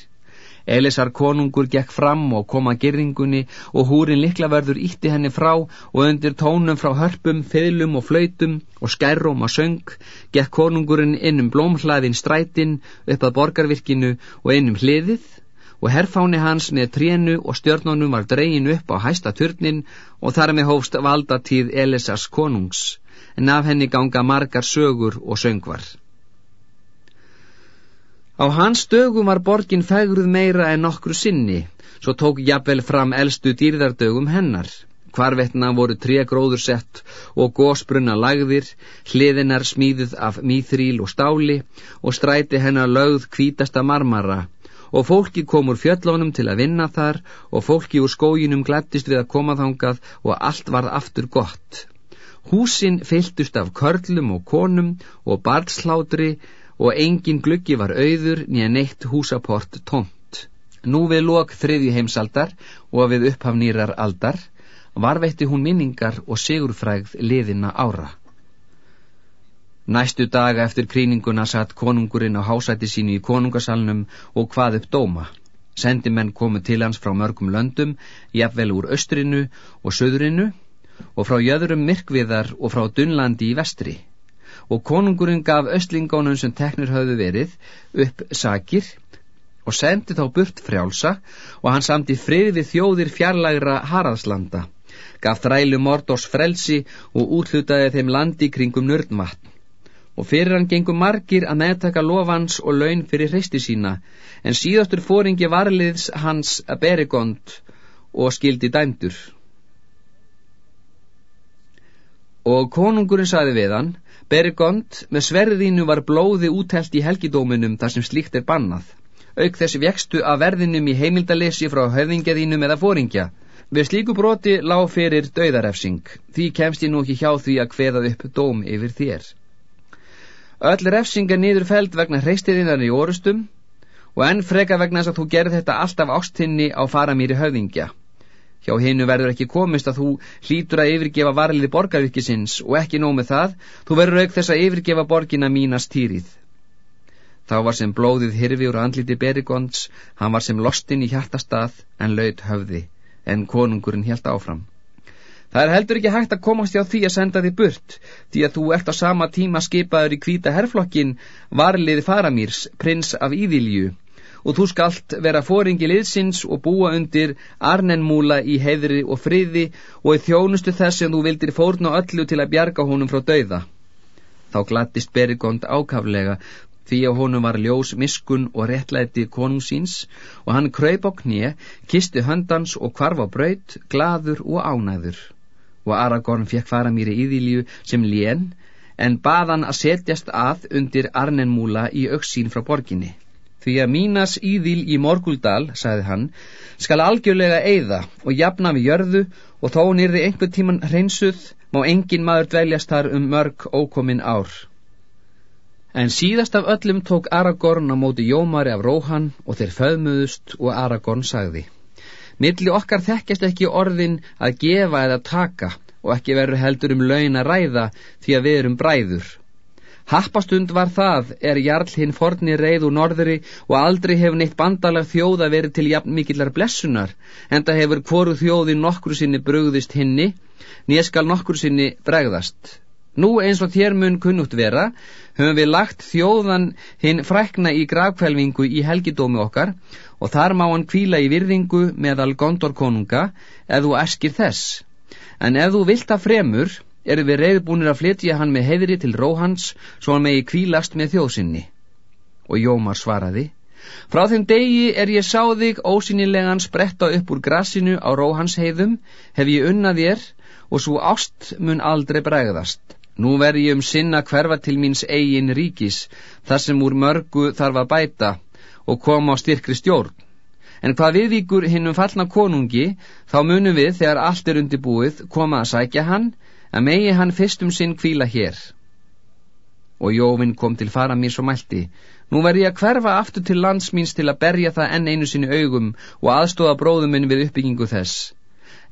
Elisar konungur gekk fram og kom að gerringunni og húrin liklaverður ítti henni frá og undir tónum frá hörpum, fiðlum og flautum og skærrum og söng gekk konungurinn inn um blómhlaðin strætin upp að borgarvirkinu og inn um hliðið og herfáni hans með trénu og stjörnunum var dregin upp á hæsta turnin og þar með hófst valdatíð Elisars konungs en af henni ganga margar sögur og söngvar. Á hans dögum var borgin fegruð meira en nokkru sinni, svo tók jafnvel fram elstu dýrðardögum hennar. Hvarvetna voru tré gróður sett og gósbrunna lagðir, hliðinar smíðuð af mýþríl og stáli og stræti hennar lögð kvítasta marmara og fólki kom úr fjöllónum til að vinna þar og fólki úr skóginum glættist við að koma þangað og allt varð aftur gott. Húsin fyltust af körlum og konum og barnslátri og engin gluggi var auður nýja neitt húsaport tómt. Nú við lok þriðju heimsaldar og við upphafnýrar aldar varveitti hún minningar og sigurfrægð liðina ára. Næstu daga eftir kríninguna satt konungurinn á hásæti sínu í konungasalnum og hvað upp dóma. Sendimenn komu til hans frá mörgum löndum, jafnvel úr austrinu og söðrinu og frá jöðrum myrkviðar og frá Dunlandi í vestri og konungurinn gaf östlingónum sem teknir höfðu verið upp sakir og sendi þá burt frjálsa og hann samti frið við þjóðir fjarlægra Haraldslanda, gaf þrælu Mordors frelsi og útlutaði þeim landi kringum nördmatn. Og fyrir hann gengum margir að meðtaka lofans og laun fyrir hreisti sína, en síðastur fóringi varliðs hans að berigond og skildi dæmdur. Og konungurinn saði við hann, Bergond, með sverðinu var blóði útelt í helgidóminum þar sem slíkt er bannað. Auk þessi vextu að verðinum í heimildalessi frá höfðingjaðínum eða fóringja. Við slíku broti lág fyrir döðarefsing, því kemst ég nú ekki hjá því að hveðað upp dóm yfir þér. Öll refsing er niður feld vegna hreistiðinnar í orustum og enn freka vegna þess að þú gerð þetta alltaf ástinni á faramýri höfðingja. Hjá hinnu verður ekki komist að þú hlýtur að yfirgefa varliði borgarvikisins og ekki nómið það, þú verður auk þess að yfirgefa borgina mínast týrið. Þá var sem blóðið hirfi úr andliti Berigonds, hann var sem lostin í hjartastað en laud höfði, en konungurinn helt áfram. Það er heldur ekki hægt að komast hjá því að senda þið burt, því að þú ert á sama tíma skipaður í kvíta herflokkin varliði Faramírs, prins af Íðilju, og þú skalt vera fóringi liðsins og búa undir arnenmúla í heiðri og friði og í þjónustu þess sem þú vildir fórna öllu til að bjarga honum frá dauða. Þá glattist Berigond ákaflega því að honum var ljós miskun og réttlæti konungsíns og hann kröyp á knið, kisti höndans og kvarf á braut, gladur og ánæður. Og Aragorn fekk fara mér í Íðilju sem lén en baðan að setjast að undir arnenmúla í auksín frá borginni. Því að mínas íðil í Morguldal, sagði hann, skal algjörlega eigða og jafna við jörðu og þó nýrði einhver tíman hreinsuð, má engin maður dveljast þar um mörg ókomin ár. En síðast af öllum tók Aragorn á móti Jómari af Róhan og þeir föðmuðust og Aragorn sagði. Milli okkar þekkjast ekki orðin að gefa eða taka og ekki veru heldur um laun að ræða því að við erum bræður. Happastund var það er jarl hinn forni reið úr norðri og aldrei hefur neitt bandalag þjóða verið til jafn mikillar blessunar, en það hefur hvoru þjóði nokkru sinni brugðist hinni, nýjaskal nokkru sinni bregðast. Nú eins og þér mun kunnugt vera, höfum við lagt þjóðan hinn frækna í gravkvelvingu í helgidómi okkar og þar má hann kvíla í virðingu meðal gondorkonunga ef þú eskir þess. En ef þú vilt að fremur, eru við reyðbúnir að flytja hann með heiðri til róhans svo hann megi kvílast með þjóðsynni. Og Jómar svaraði, frá þeim degi er ég sá þig ósynilegan spretta upp úr grassinu á róhans heiðum, hef ég unnað þér og svo ást mun aldrei bregðast. Nú verð ég um sinna hverfa til míns eigin ríkis, þar sem úr mörgu þarf að bæta og koma á styrkri stjórn. En hvað viðvíkur hinnum fallna konungi, þá munum við, þegar allt er undirbúið, koma að sækja hann, að megi hann fyrstum sinn kvíla hér. Og Jóvin kom til fara mér svo mælti, nú verð ég að hverfa aftur til landsmýns til að berja það enn einu sinni augum og aðstóða bróðuminn við uppbyggingu þess.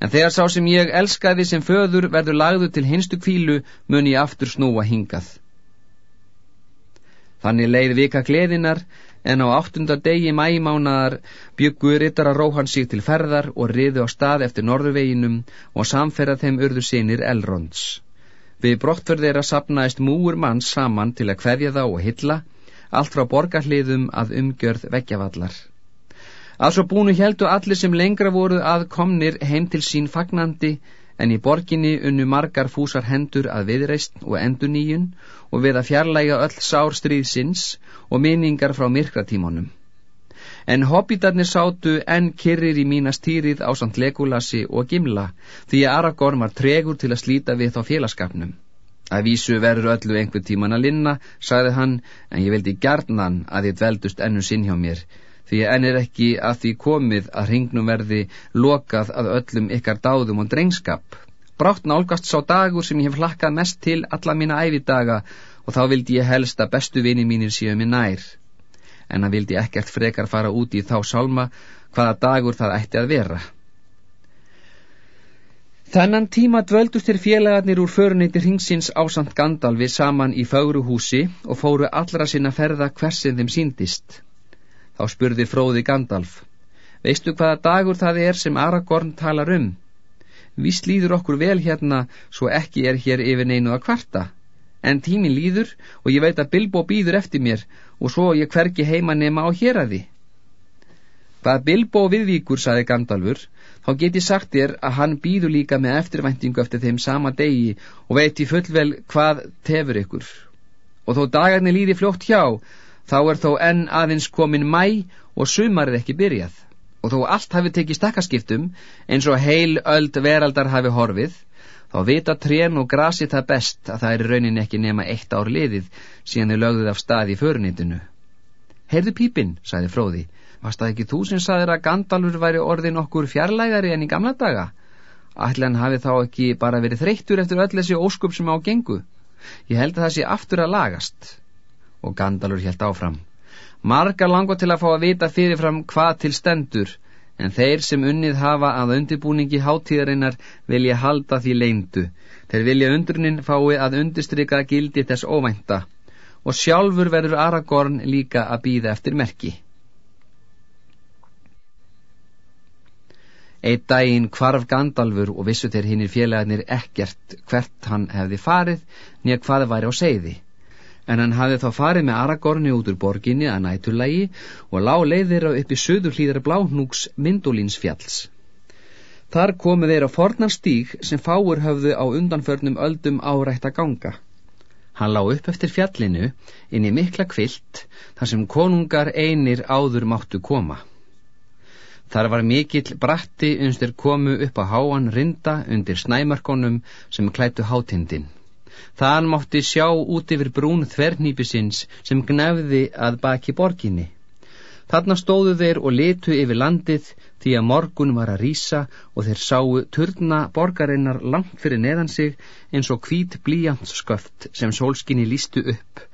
En þegar sá sem ég elskaði sem föður verður lagðu til hinstu kvílu mun ég aftur snúa hingað. Þannig leið vika gleðinar en á áttunda degi mæmánaðar byggu rittara Róhan sig til ferðar og riðu á stað eftir norðurveginum og samferða þeim urðu sinir Elronds. Við brottförð þeirra sapnaðist múur manns saman til að hverja þá og hylla, allt frá borgarliðum að umgjörð veggjavallar. Alls og búinu heldu allir sem lengra voru aðkomnir heim til sín fagnandi, en í borginni unnu margar fúsar hendur að viðreist og enduníun og við að fjarlæga öll sár stríðsins og minningar frá myrkratímonum. En hobbitarnir sátu enn kyrrir í mínastýrið á samt Legulasi og Gimla því að Aragorn var tregur til að slíta við þá félagskapnum. Að vísu verður öllu einhver tíman að linna, sagði hann, en ég vildi gjarnan að þið dveldust ennu sinn hjá mér, því enn er ekki að því komið að hringnum verði lokað að öllum ykkar dáðum og drengskap. Brátt nálgast sá dagur sem ég hef hlakkað mest til alla mína ævidaga og þá vildi ég helst að bestu vini mínir séu mér nær. En að vildi ekkert frekar fara út í þá sálma hvaða dagur það ætti að vera. Þannan tíma dvöldust þér félagarnir úr föruneytir hingsins ásand Gandalfi saman í fögruhúsi og fóru allra sinna ferða hversin þeim síndist. Þá spurði fróði Gandalf, veistu hvaða dagur það er sem Aragorn talar um? Vist líður okkur vel hérna svo ekki er hér yfir neinu að kvarta. En tímin líður og ég veit að Bilbo býður eftir mér og svo ég hverki heima nema á hér að því. Hvað Bilbo viðvíkur, saði Gandalfur, þá get ég sagt þér að hann býður líka með eftirvæntingu eftir þeim sama degi og veit í fullvel hvað tefur ykkur. Og þó dagarnir líði fljótt hjá, þá er þó enn aðeins komin mæ og sumarið ekki og þó allt hafi tekið stakkaskiptum eins og heil öld veraldar hafi horfið Þá vita trén og grasi það best að það er raunin ekki nema eitt ár liðið síðan þau lögðuð af stað í förunitinu. Heyrðu pípinn, sagði Fróði, varst það ekki þú sem sagðir að Gandalfur væri orðin okkur fjarlægari enn í gamla daga? Ætlan hafi þá ekki bara verið þreyttur eftir öll þessi óskup sem á gengu. Ég held að það sé aftur að lagast. Og Gandalfur held áfram. Margar langar til að fá að vita fyrirfram hvað til stendur, en þeir sem unnið hafa að undirbúningi hátíðarinnar vilja halda því leindu. Þeir vilja undrunin fái að undistrykka gildi þess óvænta og sjálfur verður Aragorn líka að býða eftir merki. Eitt daginn kvarf Gandalfur og vissu þeir hinnir félagarnir ekkert hvert hann hefði farið nýja hvað væri á segði en hann hafði þá farið með Aragorni út úr borginni að næturlægi og lág leiðir á uppi söður hlýðar bláhnúks Myndolínsfjalls. Þar komu þeir á fornan stíg sem fáur höfðu á undanförnum öldum árætt að ganga. Hann lág upp eftir fjallinu inn í mikla kvilt þar sem konungar einir áður máttu koma. Þar var mikill bratti unstir komu upp á háan rinda undir snæmarkonum sem klættu hátindin. Þaðan mátti sjá út yfir brún þvernýpisins sem gnefði að baki borginni. Þarna stóðu þeir og litu yfir landið því að morgun var að rýsa og þeir sáu turna borgarinnar langt fyrir neðan sig eins og hvít blíjantsköft sem sólskinni lístu upp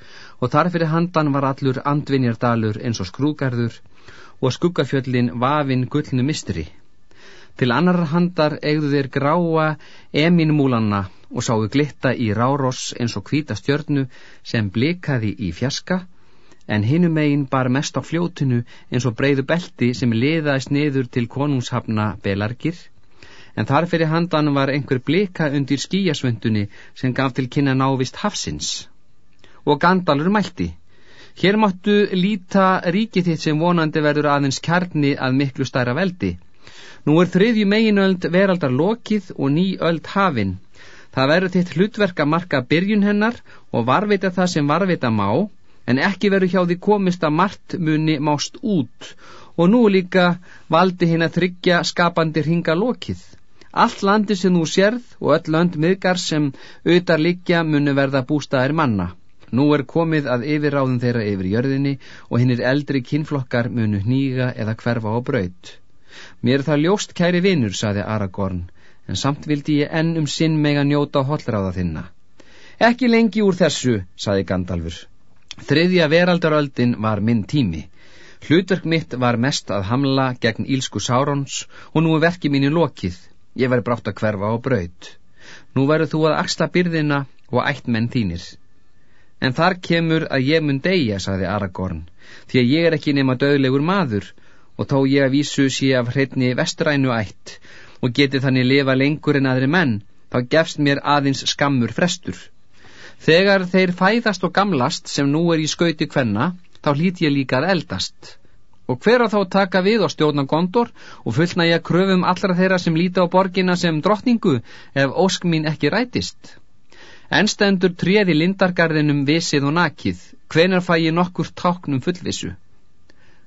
og þar fyrir handan var allur andvinjardalur eins og skrúgarður og skuggafjöllin vafin gullnu mistri. Til annar handar eigðu þeir gráa eminmúlanna og sáu glitta í ráross eins og hvita stjörnu sem blikaði í fjaska, en hinum megin bar mest á fljótinu eins og breyðu belti sem liðaðist niður til konungshafna belargir, en þar fyrir handan var einhver blika undir skíasvöndunni sem gaf til kynna návist hafsins. Og Gandalur mælti, hér máttu líta ríkið þitt sem vonandi verður aðeins kjarni að miklu stæra veldi, Nú er þriðju meginöld veraldar lokið og ný öld hafin. Það verður þitt hlutverk að marka byrjun hennar og varvita það sem varvita má, en ekki verður hjá því komist að margt muni mást út og nú líka valdi hinn að þryggja skapandi ringa lokið. Allt landi sem þú sérð og öll lönd miðgar sem auðar líkja muni verða bústaðir manna. Nú er komið að yfirráðum þeirra yfir jörðinni og hinn er eldri kinnflokkar munu hníga eða hverfa á braut. Mér er það ljóst kæri vinnur, saði Aragorn, en samt vildi ég enn um sinn mega njóta hollráða þinna. Ekki lengi úr þessu, saði Gandalfur. Þriðja veraldaröldin var minn tími. Hlutverk mitt var mest að hamla gegn ílsku Sárons og nú er verki mínu lokið. Ég væri brátt að hverfa á braut. Nú verður þú að axla byrðina og ætt menn þínir. En þar kemur að ég mun deyja, saði Aragorn, því að ég er ekki nema döðlegur maður og tó ég að vísu sé af hreitni vestrænu ætt og geti þannig lifa lengur en aðri menn, þá gefst mér aðeins skammur frestur. Þegar þeir fæðast og gamlast sem nú er í skauti kvenna, þá hlít ég líka að eldast. Og hver á þá taka við og stjórna gondor og fullna ég að kröfum allra þeirra sem líta á borgina sem drottningu ef ósk mín ekki rætist. Enstendur treði lindargarðinum visið og nakið, hvenar fæ ég nokkur táknum fullvisu?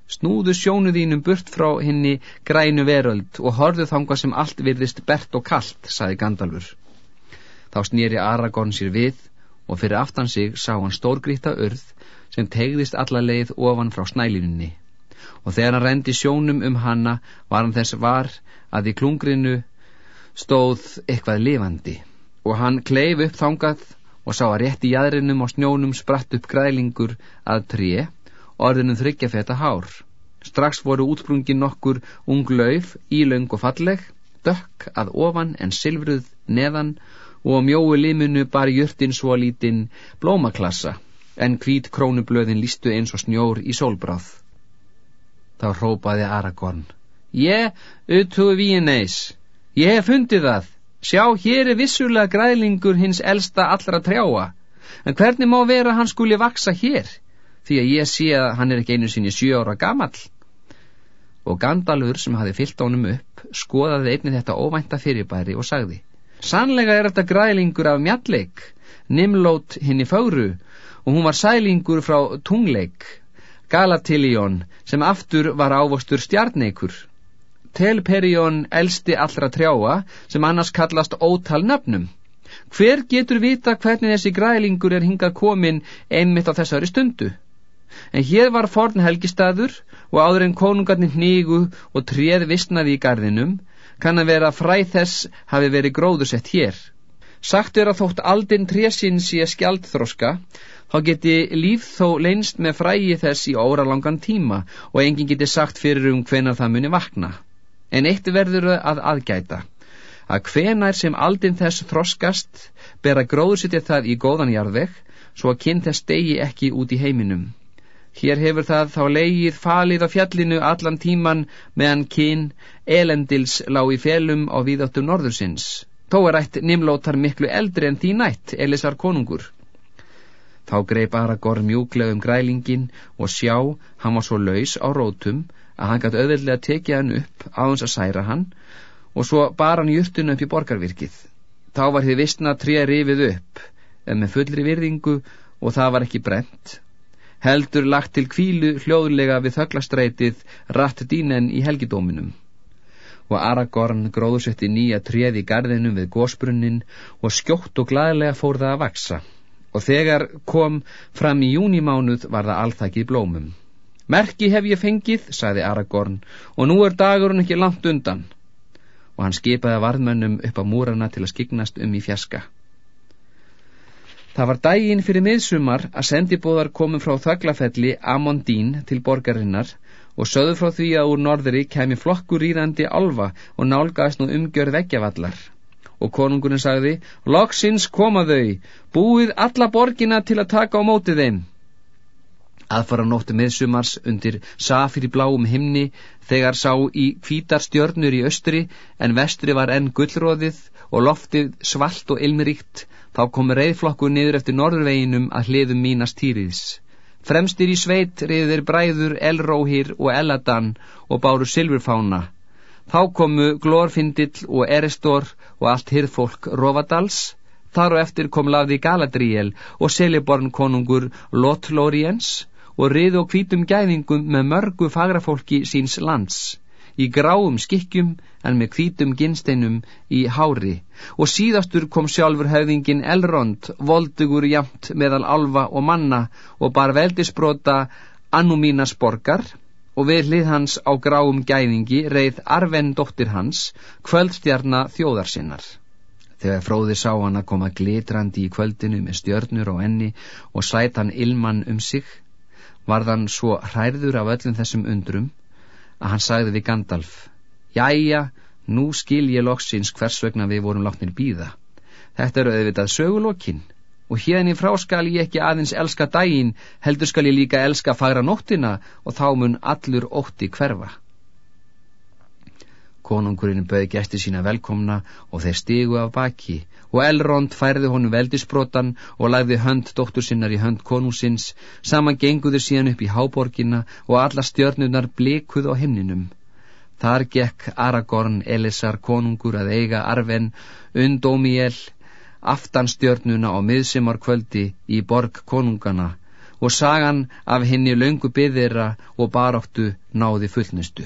Snúðu sjónu þínum burt frá henni grænu veröld og horðu þanga sem allt virðist bert og kallt, saði Gandalfur. Þá snýri Aragorn sér við og fyrir aftan sig sá hann stórgríta örð sem tegðist alla leið ofan frá snælinunni. Og þegar hann rendi sjónum um hanna var hann þess var að í klungrinu stóð eitthvað lifandi og hann kleif upp þangað og sá að rétt í jæðrinum og snjónum spratt upp grælingur að tríi orðinum þryggja feta hár. Strax voru útsprungin nokkur ung lauf, ílaung og falleg, dökk að ofan en silfruð neðan og á mjóu limunu bar jörtin svo lítinn blómaklassa en hvít krónublöðin lístu eins og snjór í sólbráð. Þá rópaði Aragorn. Ég, auðtugu víineis, ég hef fundið það. Sjá, hér er vissulega grælingur hins elsta allra trjáa. En hvernig má vera hann skuli vaksa hér? Því að ég sé að hann er ekki einu sinni sjö ára gamall. Og Gandalfur sem hafi fyllt ánum upp skoðaði einni þetta óvænta fyrirbæri og sagði Sannlega er þetta grælingur af mjalleg, Nimlót hinn í fáru og hún var sælingur frá tungleik, Galatiljón sem aftur var ávostur stjarneikur. Telperjón elsti allra trjáa sem annars kallast ótal nöfnum. Hver getur vita hvernig þessi grælingur er hingað komin einmitt á þessari stundu? En hér var forn helgistaður og áður en konungarnir hnígu og treð vissnaði í gardinum kann að vera fræ þess hafi verið gróðusett hér. Sagt er að þótt aldinn trésinn sé skjaldþroska þá geti líf þó leinst með frægi þess í óralangan tíma og enginn geti sagt fyrir um hvenar það muni vakna. En eitt verður að aðgæta að hvenar sem aldinn þess þroskast ber að gróðsetja það í góðan jarðveg svo að kyn þess degi ekki út í heiminum. Hér hefur það þá leigið falið á fjallinu allan tíman meðan kyn elendils lág í felum á víðáttum norðursins. Þó er ætt nimlótar miklu eldri en því nætt, Elisar konungur. Þá greip Aragorn mjúklega um grælingin og sjá, hann var svo laus á rótum að hann gæti auðveldlega tekið hann upp hans að særa hann og svo bar hann júrtun upp í borgarvirkið. Þá var þið vissna tré rifið upp, en með fullri virðingu og það var ekki brent heldur lagt til kvílu hljóðlega við þöglastrætið ratt dínen í helgidóminum. Og Aragorn gróðsetti nýja treð í gardinum við gósbrunnin og skjótt og glæðilega fór það að vaksa. Og þegar kom fram í júnimánuð var það allþakið blómum. Merki hef ég fengið, sagði Aragorn, og nú er dagurinn ekki langt undan. Og hann skipaði varðmönnum upp á múrana til að skiknast um í fjaska. Það var dægin fyrir miðsumar að sendibóðar komum frá þaglafelli Amondín til borgarinnar og sögðu frá því að úr norðri kemi flokkur rýrandi alfa og nálgast nú umgjörð veggjavallar. Og konungurinn sagði, loksins koma þau, búið alla borgina til að taka á mótið þeim. Aðfara nóttu miðsumars undir safir í bláum himni þegar sá í kvítar stjörnur í östri en vestri var enn gullróðið og loftið svalt og ilmiríkt Þá kom reyðflokkur niður eftir norðurveginum að hliðum mínast týriðs. Fremstir í sveit reyðir bræður Elróhir og Eladan og báru Silfurfána. Þá komu Glorfindill og Eristor og allt hirðfólk Rovadals. Þar og eftir kom lafði Galadriel og Seliborn konungur Lotlóriens og reyð og hvítum gæðingum með mörgu fagrafólki síns lands í gráum skikkjum en með hvítum ginsteinum í hári og síðastur kom sjálfur höfðingin Elrond, voldugur jamt meðal alfa og manna og bar veldisbrota Annumínas borgar og við hlið hans á gráum gæðingi reið Arven dóttir hans, kvöldstjarna þjóðarsinnar. Þegar fróði sá hann að koma glitrandi í kvöldinu með stjörnur og enni og sætan ilman um sig, var þann svo hærður af öllum þessum undrum að hann sagði við Gandalf Jæja, nú skil ég loksins hvers vegna við vorum látnir býða Þetta eru auðvitað sögulokkin og hérna í frá skal ég ekki aðeins elska daginn heldur skal ég líka elska fagra nóttina og þá mun allur ótti hverfa Konungurinn bauð gæsti sína velkomna og þeir stigu af baki og Elrond færði honum veldisbrotan og lagði hönd dóttur sinnar í hönd konungsins, saman genguðu síðan upp í háborgina og alla stjörnunar blikuð á himninum. Þar gekk Aragorn Elisar konungur að eiga arfen undómiel aftan stjörnuna á miðsimarkvöldi í borg konungana og sagan af henni löngu byðira og baráttu náði fullnustu.